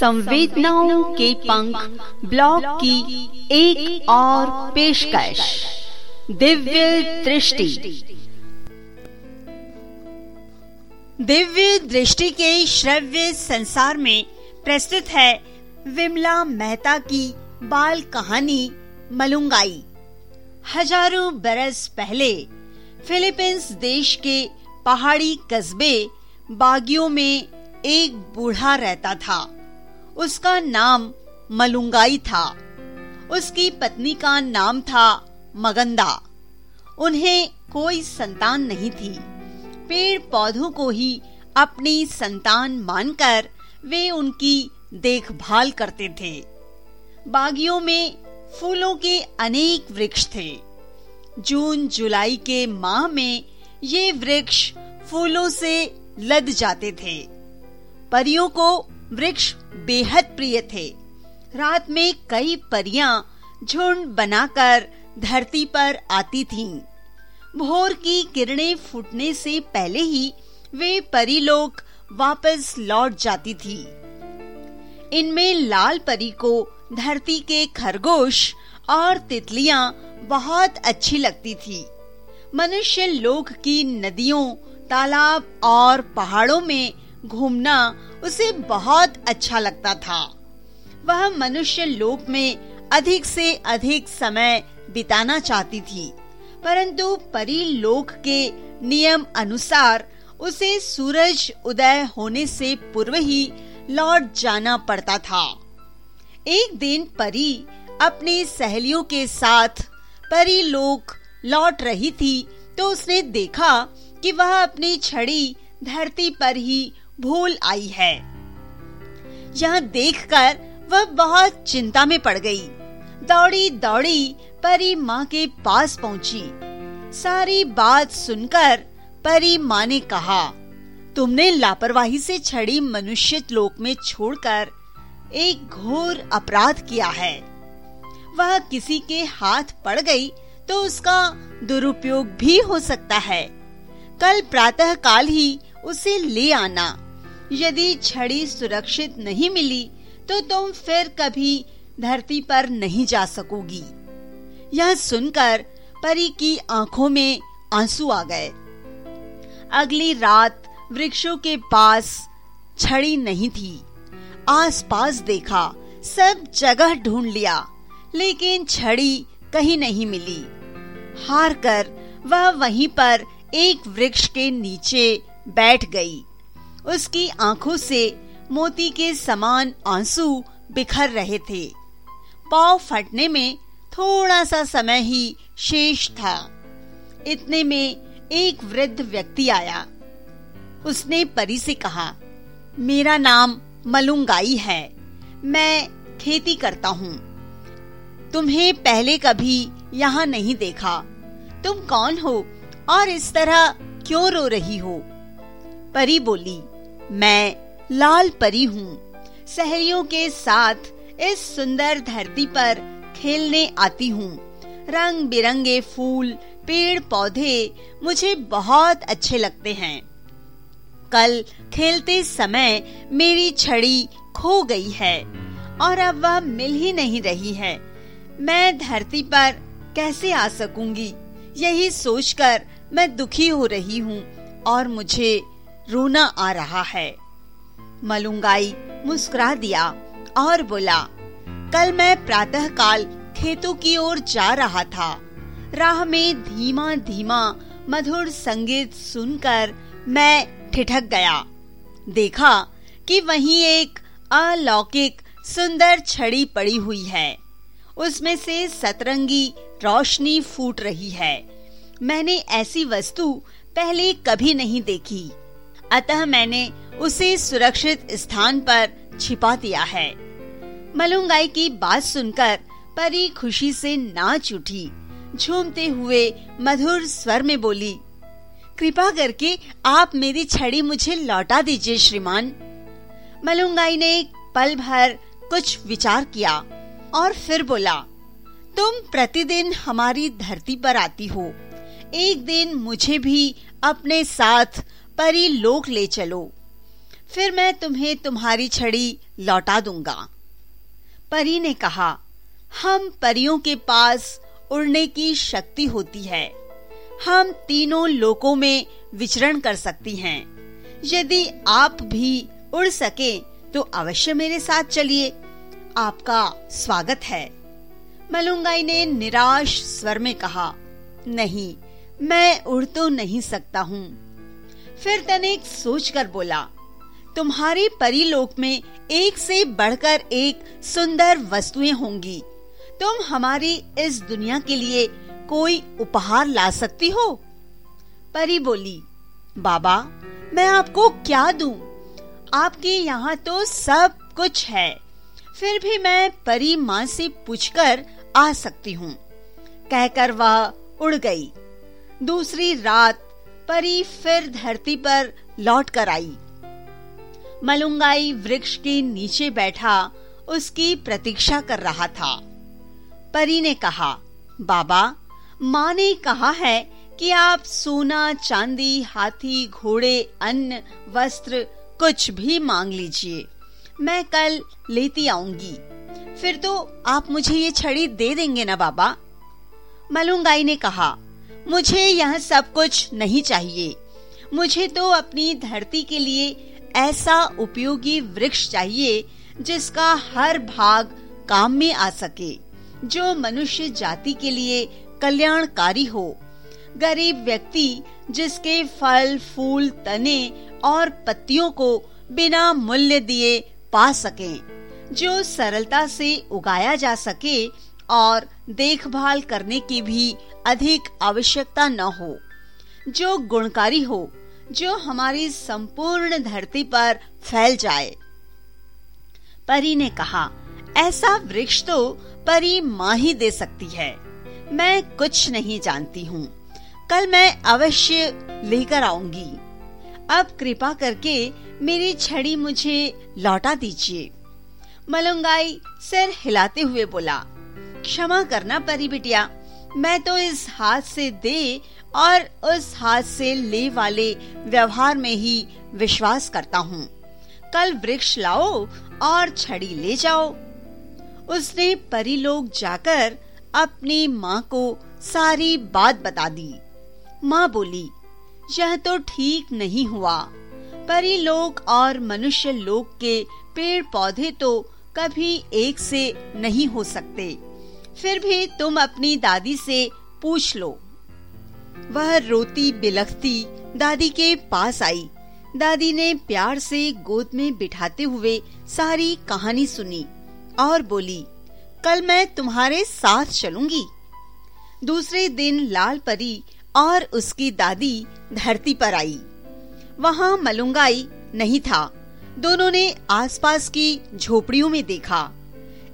संवेदनाओं के पंख ब्लॉग की एक और पेशकश, दिव्य दृष्टि। दिव्य दृष्टि के श्रव्य संसार में प्रस्तुत है विमला मेहता की बाल कहानी, मलुंगाई। हज़ारों बरस पहले फिलीपींस देश के पहाड़ी कस्बे बागियों में एक बूढ़ा रहता था। उसका नाम मलुंगाई था। उसकी पत्नी का नाम था मगंदा। उन्हें कोई संतान नहीं थी। पेड़ पौधों को ही अपनी संतान मानकर वे उनकी देखभाल करते थे। बागियों में फूलों के अनेक वृक्ष थे। जून, जुलाई के माह में ये वृक्ष फूलों से लद जाते थे। परियों को वृक्ष बेहद प्रिय थे। रात में कई परियाँ झुंड बनाकर धरती पर आती थीं। भोर की किरणें फूटने से पहले ही वे परी लोग वापस लौट जाती थी। इनमें लाल परी को धरती के खरगोश और तितलियाँ बहुत अच्छी लगती थी। मनुष्य लोक की नदियों, तालाब और पहाड़ों में घूमना उसे बहुत अच्छा लगता था। वह मनुष्य लोक में अधिक से अधिक समय बिताना चाहती थी, परंतु परी लोक के नियम अनुसार उसे सूरज उदय होने से पूर्व ही लौट जाना पड़ता था। एक दिन परी अपनी सहेलियों के साथ परी लोक लौट रही थी तो उसने देखा कि वह अपनी छड़ी धरती पर ही भूल आई है। यह देखकर वह बहुत चिंता में पड़ गई। दौड़ी दौड़ी परी माँ के पास पहुँची। सारी बात सुनकर परी माँ ने कहा, तुमने लापरवाही से छड़ी मनुष्य लोक में छोड़कर एक घोर अपराध किया है। वह किसी के हाथ पड़ गई तो उसका दुरुपयोग भी हो सकता है। कल प्रातः काल ही उसे ले आना। यदि छड़ी सुरक्षित नहीं मिली तो तुम फिर कभी धरती पर नहीं जा सकोगी। यह सुनकर परी की आँखों में आँसू आ गए। अगली रात वृक्षों के पास छड़ी नहीं थी। आसपास देखा, सब जगह ढूंढ लिया, लेकिन छड़ी कहीं नहीं मिली। हार कर वह वहीं पर एक वृक्ष के नीचे बैठ गई। उसकी आँखों से मोती के समान आँसू बिखर रहे थे। पाव फटने में थोड़ा सा समय ही शेष था। इतने में एक वृद्ध व्यक्ति आया। उसने परी से कहा, मेरा नाम मलुंगाई है। मैं खेती करता हूँ। तुम्हें पहले कभी यहाँ नहीं देखा। तुम कौन हो और इस तरह क्यों रो रही हो? परी बोली मैं लाल परी हूँ। सहेलियों के साथ इस सुंदर धरती पर खेलने आती हूँ। रंग बिरंगे फूल पेड़ पौधे मुझे बहुत अच्छे लगते हैं। कल खेलते समय मेरी छड़ी खो गई है और अब वह मिल ही नहीं रही है। मैं धरती पर कैसे आ सकूँगी? यही सोचकर मैं दुखी हो रही हूँ और मुझे रोना आ रहा है। मलुंगाई मुस्कुरा दिया और बोला, कल मैं प्रातः काल खेतों की ओर जा रहा था। राह में धीमा धीमा मधुर संगीत सुनकर मैं ठिठक गया। देखा कि वहीं एक अलौकिक सुंदर छड़ी पड़ी हुई है। उसमें से सतरंगी रोशनी फूट रही है। मैंने ऐसी वस्तु पहले कभी नहीं देखी। अतः मैंने उसे सुरक्षित स्थान पर छिपा दिया है। मलुंगाई की बात सुनकर परी खुशी से नाच उठी। झूमते हुए मधुर स्वर में बोली, कृपा करके आप मेरी छड़ी मुझे लौटा दीजिए श्रीमान। मलुंगाई ने पल भर कुछ विचार किया और फिर बोला, तुम प्रतिदिन हमारी धरती पर आती हो। एक दिन मुझे भी अपने साथ परी लोक ले चलो। फिर मैं तुम्हें तुम्हारी छड़ी लौटा दूँगा। परी ने कहा, हम परियों के पास उड़ने की शक्ति होती है। हम तीनों लोकों में विचरण कर सकती हैं। यदि आप भी उड़ सके तो अवश्य मेरे साथ चलिए। आपका स्वागत है। मलुंगाई ने निराश स्वर में कहा, नहीं, मैं उड़ तो नहीं सकता हूँ। फिर तनिक सोचकर बोला, तुम्हारे परिलोक में एक से बढ़कर एक सुंदर वस्तुएँ होंगी। तुम हमारी इस दुनिया के लिए कोई उपहार ला सकती हो? परी बोली, बाबा, मैं आपको क्या दूँ? आपके यहाँ तो सब कुछ है। फिर भी मैं परी माँ से पूछकर आ सकती हूँ। कहकर वह उड़ गई। दूसरी रात परी फिर धरती पर लौट कर आई। मलुंगाई वृक्ष के नीचे बैठा, उसकी प्रतीक्षा कर रहा था। परी ने कहा, बाबा, माँ ने कहा है कि आप सोना, चांदी, हाथी, घोड़े, अन्न, वस्त्र, कुछ भी मांग लीजिए। मैं कल लेती आऊँगी। फिर तो आप मुझे ये छड़ी दे देंगे ना बाबा? मलुंगाई ने कहा मुझे यह सब कुछ नहीं चाहिए। मुझे तो अपनी धरती के लिए ऐसा उपयोगी वृक्ष चाहिए, जिसका हर भाग काम में आ सके, जो मनुष्य जाति के लिए कल्याणकारी हो। गरीब व्यक्ति, जिसके फल, फूल, तने और पत्तियों को बिना मूल्य दिए पा सके, जो सरलता से उगाया जा सके और देखभाल करने की भी अधिक आवश्यकता न हो। जो गुणकारी हो, जो हमारी संपूर्ण धरती पर फैल जाए। परी ने कहा, ऐसा वृक्ष तो परी माँ ही दे सकती है। मैं कुछ नहीं जानती हूँ। कल मैं अवश्य लेकर आऊँगी। अब कृपा करके मेरी छड़ी मुझे लौटा दीजिए। मलंगाई सिर हिलाते हुए बोला क्षमा करना परी बिटिया। मैं तो इस हाथ से दे और उस हाथ से ले वाले व्यवहार में ही विश्वास करता हूँ। कल वृक्ष लाओ और छड़ी ले जाओ। उसने परिलोक जाकर अपनी माँ को सारी बात बता दी। माँ बोली, यह तो ठीक नहीं हुआ। परिलोक और मनुष्य लोक के पेड़ पौधे तो कभी एक से नहीं हो सकते। फिर भी तुम अपनी दादी से पूछ लो। वह रोती बिलखती दादी के पास आई। दादी ने प्यार से गोद में बिठाते हुए सारी कहानी सुनी और बोली, कल मैं तुम्हारे साथ चलूँगी। दूसरे दिन लाल परी और उसकी दादी धरती पर आई। वहाँ मलुंगाई नहीं था। दोनों ने आसपास की झोपड़ियों में देखा।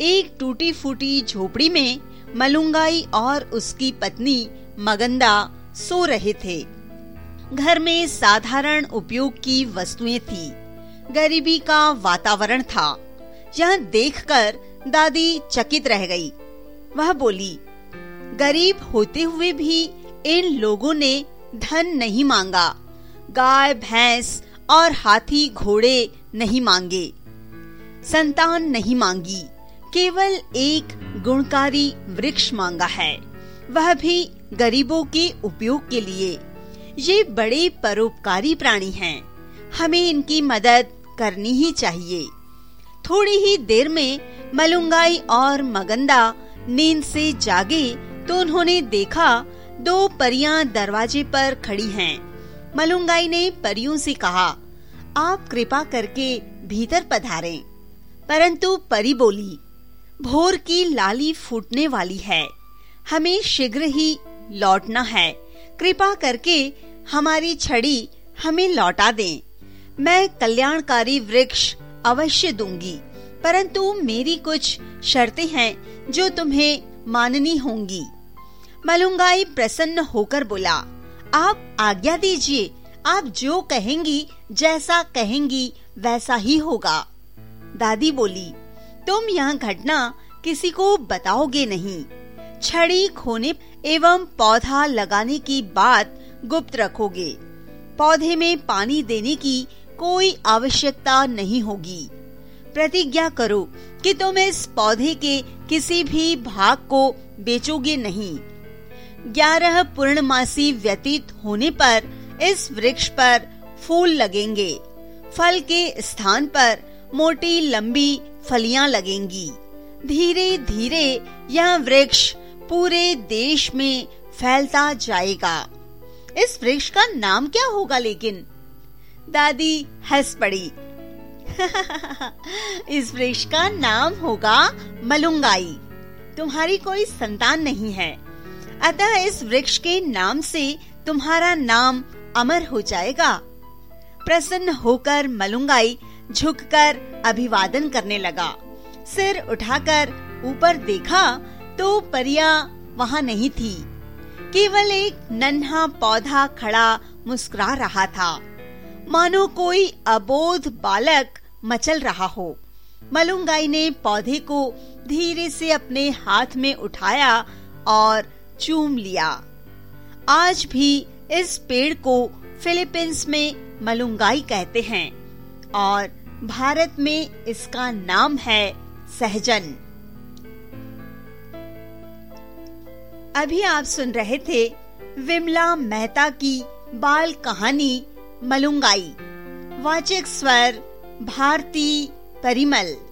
एक टूटी फूटी झोपड़ी में मलुंगाई और उसकी पत्नी मगंदा सो रहे थे। घर में साधारण उपयोग की वस्तुएँ थी। गरीबी का वातावरण था। यह देखकर दादी चकित रह गई। वह बोली, गरीब होते हुए भी इन लोगों ने धन नहीं मांगा। गाय, भैंस और हाथी घोड़े नहीं मांगे। संतान नहीं मांगी। केवल एक गुणकारी वृक्ष मांगा है वह भी गरीबों के उपयोग के लिए ये बड़े परोपकारी प्राणी हैं हमें इनकी मदद करनी ही चाहिए थोड़ी ही देर में मलुंगाई और मगंदा नींद से जागे तो उन्होंने देखा दो परियाँ दरवाजे पर खड़ी हैं। मलुंगाई ने परियों से कहा, आप कृपा करके भीतर पधारें। परंतु परी बोली भोर की लाली फूटने वाली है। हमें शीघ्र ही लौटना है। कृपा करके हमारी छड़ी हमें लौटा दें। मैं कल्याणकारी वृक्ष अवश्य दूँगी, परंतु मेरी कुछ शर्तें हैं जो तुम्हें माननी होंगी। मलुंगाई प्रसन्न होकर बोला, आप आज्ञा दीजिए, आप जो कहेंगी, जैसा कहेंगी, वैसा ही होगा। दादी बोली तुम यह घटना किसी को बताओगे नहीं। छड़ी खोने एवं पौधा लगाने की बात गुप्त रखोगे। पौधे में पानी देने की कोई आवश्यकता नहीं होगी। प्रतिज्ञा करो कि तुम इस पौधे के किसी भी भाग को बेचोगे नहीं। ग्यारह पूर्णमासी व्यतीत होने पर इस वृक्ष पर फूल लगेंगे। फल के स्थान पर मोटी लंबी फलियाँ लगेंगी। धीरे धीरे यह वृक्ष पूरे देश में फैलता जाएगा। इस वृक्ष का नाम क्या होगा लेकिन? दादी हंस पड़ी। इस वृक्ष का नाम होगा मलुंगाई। तुम्हारी कोई संतान नहीं है। अतः इस वृक्ष के नाम से तुम्हारा नाम अमर हो जाएगा। प्रसन्न होकर मलुंगाई झुककर अभिवादन करने लगा। सिर उठाकर ऊपर देखा तो परिया वहाँ नहीं थी। केवल एक नन्हा पौधा खड़ा मुस्कुरा रहा था। मानो कोई अबोध बालक मचल रहा हो। मलुंगाई ने पौधे को धीरे से अपने हाथ में उठाया और चूम लिया। आज भी इस पेड़ को फिलीपींस में मलुंगाई कहते हैं। और भारत में इसका नाम है सहजन। अभी आप सुन रहे थे विमला मेहता की बाल कहानी मलुंगाई। वाचक स्वर भारती परिमल।